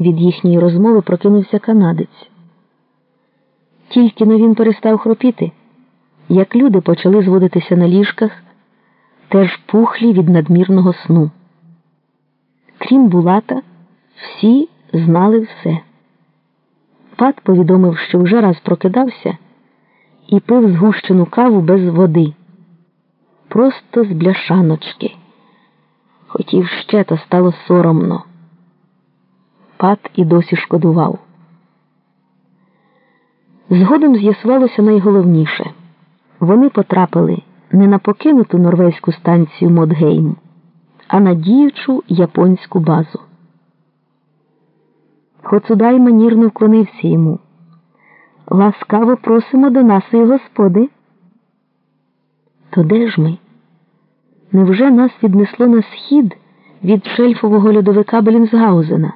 від їхньої розмови прокинувся канадець. Тільки но він перестав хропіти, як люди почали зводитися на ліжках, теж пухлі від надмірного сну. Крім Булата, всі знали все. Пат повідомив, що вже раз прокидався і пив згущену каву без води, просто з бляшаночки. Хотів ще, та стало соромно. Пат і досі шкодував. Згодом з'ясувалося найголовніше вони потрапили не на покинуту норвезьку станцію Модгейм, а на діючу японську базу. Хоцудай манірно вклонився йому. Ласкаво просимо до нашої господи. То де ж ми? Невже нас віднесло на схід від шельфового льодовика Белінсгаузена?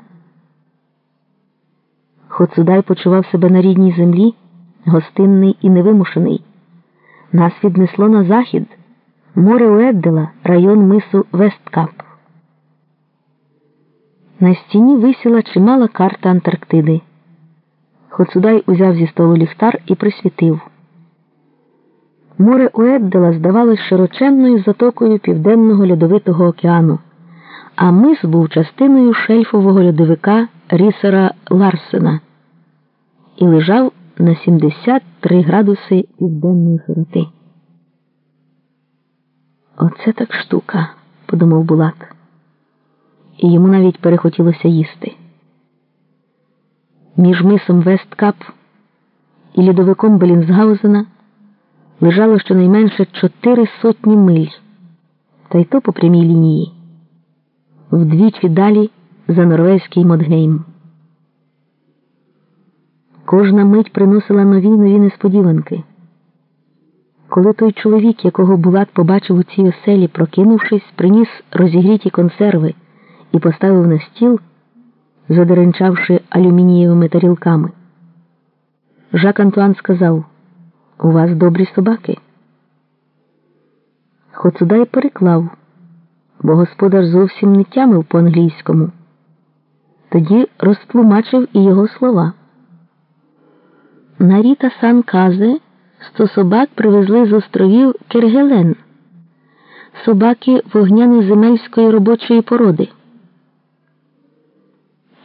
Хоцудай почував себе на рідній землі, гостинний і невимушений. Нас віднесло на захід, море Уеддела, район мису Весткап. На стіні висіла чимала карта Антарктиди. Хоцудай узяв зі столу ліхтар і присвітив. Море Уеддела здавалось широченною затокою Південного льодовитого океану, а мис був частиною шельфового льодовика Рісера Ларсена і лежав на 73 градуси південної широти. Оце так штука, подумав Булат, і йому навіть перехотілося їсти. Між мисом Весткап і льодовиком Белінсгаузена лежало щонайменше чотири сотні миль, та й то по прямій лінії, вдвічі далі за норвезький Модгейм. Кожна мить приносила нові нові несподіванки. Коли той чоловік, якого Булат побачив у цій оселі, прокинувшись, приніс розігріті консерви і поставив на стіл, задеренчавши алюмінієвими тарілками, Жак Антуан сказав У вас добрі собаки. Хоцудай переклав, бо господар зовсім не тямив по англійському. Тоді розтлумачив і його слова. Наріта Сан казе, сто собак привезли з островів Кергелен, собаки вогняно-земельської робочої породи.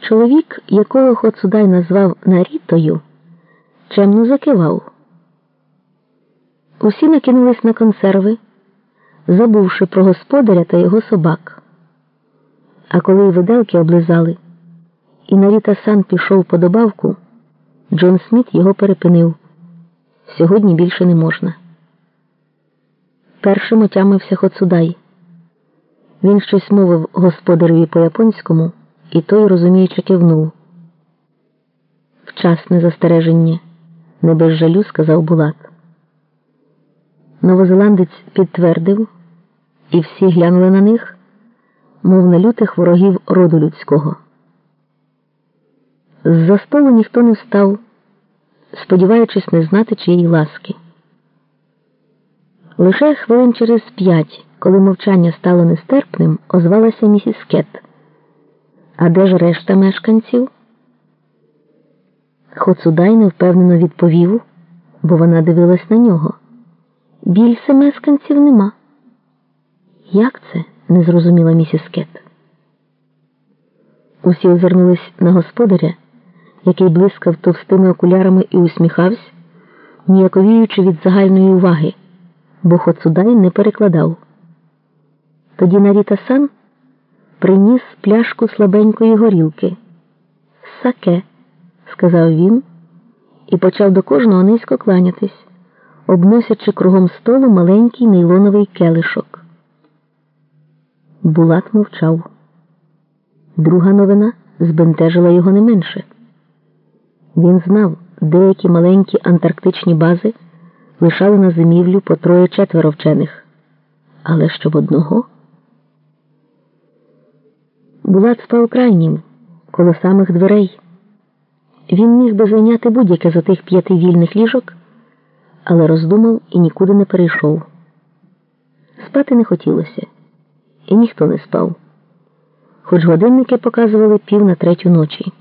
Чоловік, якого Хоцудай назвав Нарітою, чемно закивав. Усі накинулись на консерви, забувши про господаря та його собак. А коли виделки облизали, і Наріта Сан пішов по добавку. Джон Сміт його перепинив. Сьогодні більше не можна. Першим отямився Хоцудай. Він щось мовив господареві по японському, і той, розуміючи, кивнув. Вчасне застереження, не без жалю, сказав Булат. Новозеландець підтвердив, і всі глянули на них, мов на лютих ворогів роду людського. З-за столу ніхто не встав, сподіваючись не знати чиєї ласки. Лише хвилин через п'ять, коли мовчання стало нестерпним, озвалася місіс Кет. А де ж решта мешканців? Хоцудай невпевнено відповів, бо вона дивилась на нього. Більше мешканців нема. Як це? не зрозуміла місіс Кет. Усі озирнулись на господаря який блискав товстими окулярами і усміхався, ніяковіючи від загальної уваги, бо Хоцудай не перекладав. Тоді Наріта Сан приніс пляшку слабенької горілки. Саке, сказав він і почав до кожного низько кланятись, обносячи кругом столу маленький нейлоновий келишок. Булат мовчав. Друга новина збентежила його не менше. Він знав, деякі маленькі антарктичні бази лишали на зимівлю по троє-четверо вчених. Але щоб одного. Булат спав крайнім, коло самих дверей. Він міг би зайняти будь-яке з отих п'яти вільних ліжок, але роздумав і нікуди не перейшов. Спати не хотілося, і ніхто не спав, хоч годинники показували пів на третю ночі.